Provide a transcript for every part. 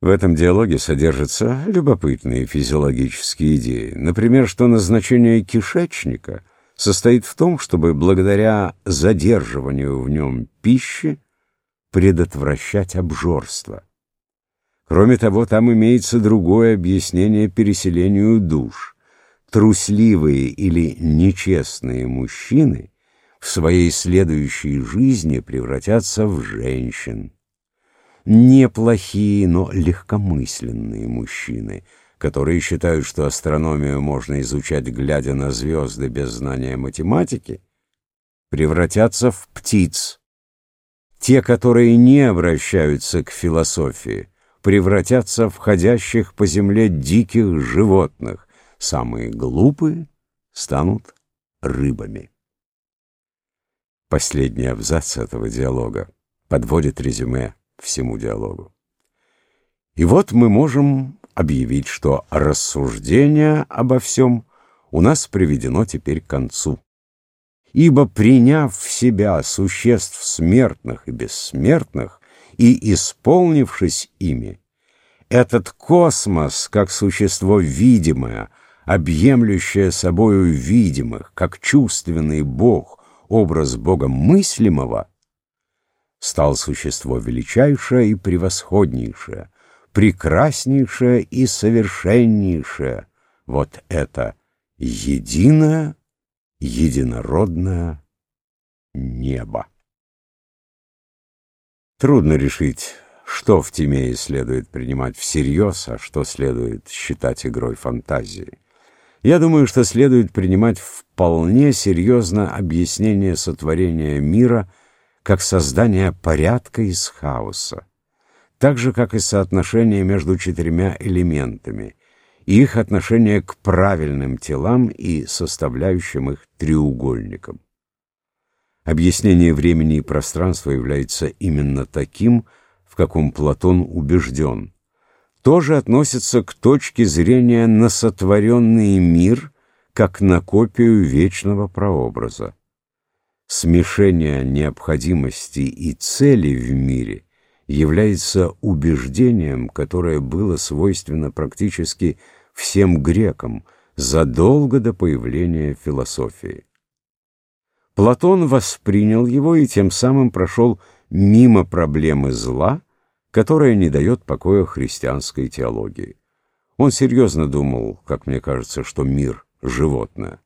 В этом диалоге содержатся любопытные физиологические идеи. Например, что назначение кишечника состоит в том, чтобы благодаря задерживанию в нем пищи предотвращать обжорство. Кроме того, там имеется другое объяснение переселению душ. Трусливые или нечестные мужчины в своей следующей жизни превратятся в женщин неплохие, но легкомысленные мужчины, которые считают, что астрономию можно изучать, глядя на звезды без знания математики, превратятся в птиц. Те, которые не обращаются к философии, превратятся в ходящих по земле диких животных. Самые глупые станут рыбами. Последний абзац этого диалога подводит резюме всему диалогу. И вот мы можем объявить, что рассуждение обо всем у нас приведено теперь к концу. Ибо, приняв в себя существ смертных и бессмертных и исполнившись ими, этот космос, как существо видимое, объемлющее собою видимых, как чувственный Бог, образ Бога мыслимого, стал существо величайшее и превосходнейшее, прекраснейшее и совершеннейшее. Вот это единое, единородное небо. Трудно решить, что в Тимее следует принимать всерьез, а что следует считать игрой фантазии. Я думаю, что следует принимать вполне серьезно объяснение сотворения мира – как создание порядка из хаоса, так же, как и соотношение между четырьмя элементами, и их отношение к правильным телам и составляющим их треугольникам. Объяснение времени и пространства является именно таким, в каком Платон убежден. Тоже относится к точке зрения на сотворенный мир, как на копию вечного прообраза смешение необходимости и цели в мире является убеждением, которое было свойственно практически всем грекам задолго до появления философии. Платон воспринял его и тем самым прошел мимо проблемы зла, которая не дает покоя христианской теологии. Он серьезно думал, как мне кажется, что мир — животное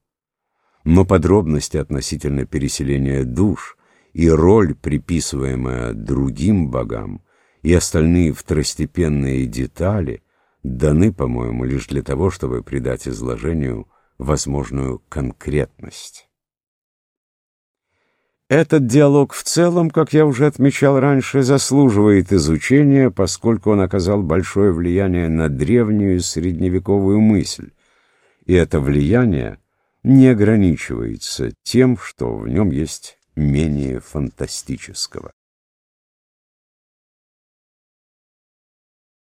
но подробности относительно переселения душ и роль, приписываемая другим богам, и остальные второстепенные детали даны, по-моему, лишь для того, чтобы придать изложению возможную конкретность. Этот диалог в целом, как я уже отмечал раньше, заслуживает изучения, поскольку он оказал большое влияние на древнюю средневековую мысль, и это влияние – не ограничивается тем, что в нем есть менее фантастического.